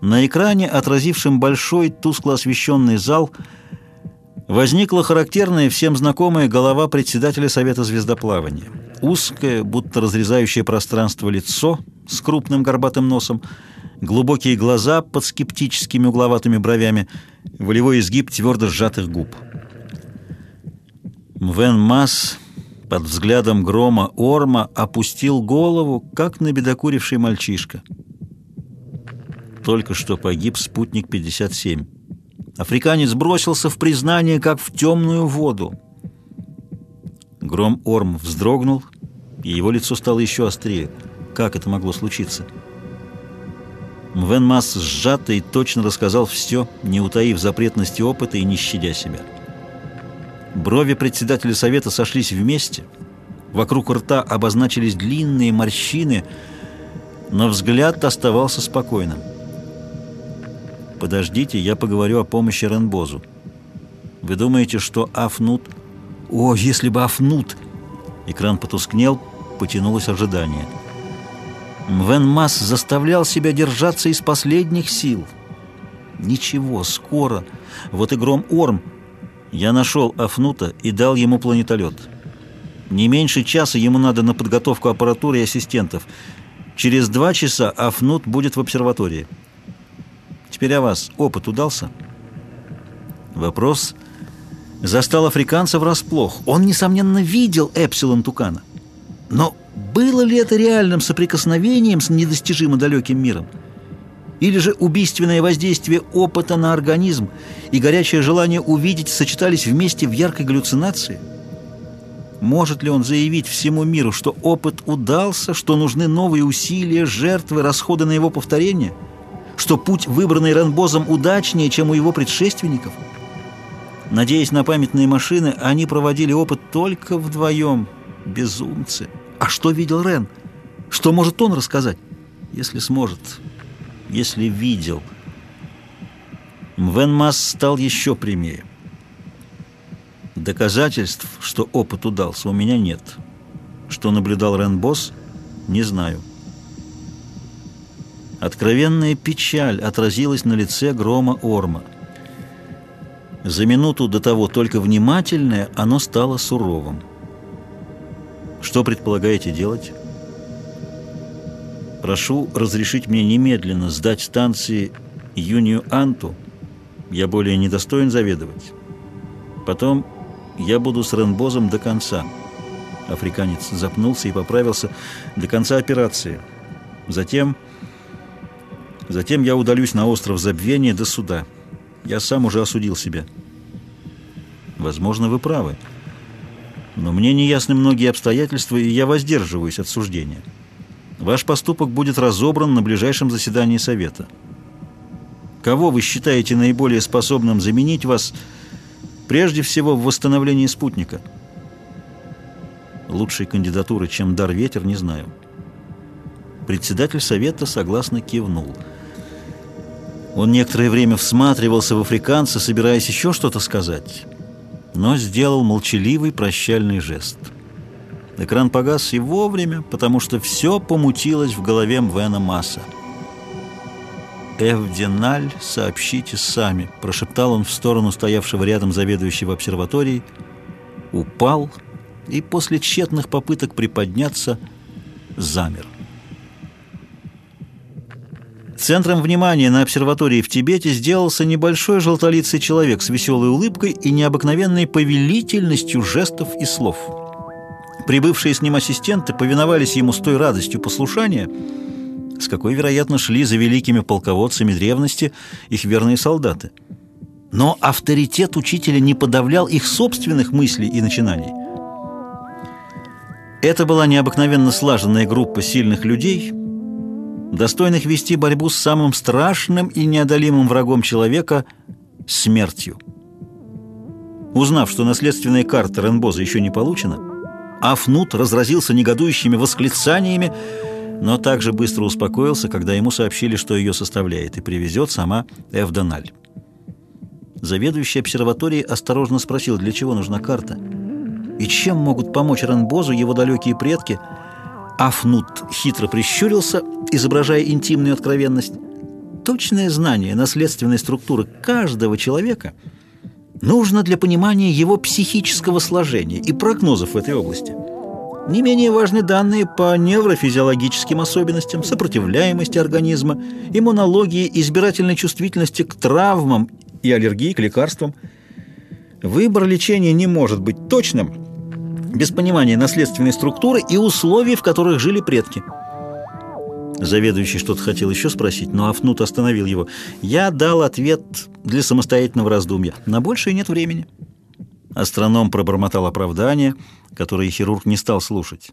На экране, отразившем большой, тускло освещенный зал, возникла характерная всем знакомая голова председателя Совета звездоплавания. Узкое, будто разрезающее пространство лицо с крупным горбатым носом, глубокие глаза под скептическими угловатыми бровями, волевой изгиб твердо сжатых губ. Мвен Масс под взглядом грома Орма опустил голову, как набедокуривший мальчишка. Только что погиб спутник 57. Африканец бросился в признание, как в темную воду. Гром Орм вздрогнул, и его лицо стало еще острее. Как это могло случиться? Мвен Масс сжато и точно рассказал все, не утаив запретности опыта и не щадя себя. Брови председателя совета сошлись вместе. Вокруг рта обозначились длинные морщины, но взгляд оставался спокойным. «Подождите, я поговорю о помощи Ренбозу. Вы думаете, что Афнут...» «О, если бы Афнут...» Экран потускнел, потянулось ожидание. Мвен Масс заставлял себя держаться из последних сил. «Ничего, скоро. Вот и гром Орм...» Я нашел Афнута и дал ему планетолет. Не меньше часа ему надо на подготовку аппаратуры и ассистентов. Через два часа Афнут будет в обсерватории. Теперь о вас. Опыт удался? Вопрос застал африканца врасплох. Он, несомненно, видел Эпсилон Тукана. Но было ли это реальным соприкосновением с недостижимо далеким миром? Или же убийственное воздействие опыта на организм и горячее желание увидеть сочетались вместе в яркой галлюцинации? Может ли он заявить всему миру, что опыт удался, что нужны новые усилия, жертвы, расходы на его повторение, что путь, выбранный Ранбозом, удачнее, чем у его предшественников? Надеясь на памятные машины, они проводили опыт только вдвоем. Безумцы! А что видел Рен? Что может он рассказать? Если сможет если видел. Мвен Масс стал еще прямее. Доказательств, что опыт удался, у меня нет. Что наблюдал Рен Босс, не знаю. Откровенная печаль отразилась на лице Грома Орма. За минуту до того только внимательное, оно стало суровым. «Что предполагаете делать?» Прошу разрешить мне немедленно сдать станции Юнию Анту. Я более недостоин заведовать. Потом я буду с Ренбозом до конца. Африканец запнулся и поправился до конца операции. Затем... Затем я удалюсь на остров Забвения до суда. Я сам уже осудил себя. Возможно, вы правы. Но мне не ясны многие обстоятельства, и я воздерживаюсь от суждения. Ваш поступок будет разобран на ближайшем заседании Совета. Кого вы считаете наиболее способным заменить вас, прежде всего, в восстановлении спутника? Лучшей кандидатуры, чем Дар Ветер, не знаю. Председатель Совета согласно кивнул. Он некоторое время всматривался в африканца, собираясь еще что-то сказать, но сделал молчаливый прощальный жест – Экран погас и вовремя, потому что все помутилось в голове Мвена Масса. «Эвденаль, сообщите сами», — прошептал он в сторону стоявшего рядом заведующего обсерваторией, упал и после тщетных попыток приподняться замер. Центром внимания на обсерватории в Тибете сделался небольшой желтолицый человек с веселой улыбкой и необыкновенной повелительностью жестов и слов — Прибывшие с ним ассистенты повиновались ему с той радостью послушания, с какой, вероятно, шли за великими полководцами древности их верные солдаты. Но авторитет учителя не подавлял их собственных мыслей и начинаний. Это была необыкновенно слаженная группа сильных людей, достойных вести борьбу с самым страшным и неодолимым врагом человека – смертью. Узнав, что наследственная карта Ренбоза еще не получена, Афнут разразился негодующими восклицаниями, но также быстро успокоился, когда ему сообщили, что ее составляет и привезет сама Эвдональ. Заведующий обсерваторией осторожно спросил, для чего нужна карта и чем могут помочь Ранбозу его далекие предки. Афнут хитро прищурился, изображая интимную откровенность. Точное знание наследственной структуры каждого человека нужно для понимания его психического сложения и прогнозов в этой области. Не менее важны данные по неврофизиологическим особенностям, сопротивляемости организма, иммунологии, избирательной чувствительности к травмам и аллергии к лекарствам. Выбор лечения не может быть точным без понимания наследственной структуры и условий, в которых жили предки. Заведующий что-то хотел еще спросить, но Афнут остановил его. «Я дал ответ для самостоятельного раздумья. На большее нет времени». Астроном пробормотал оправдание, которое хирург не стал слушать.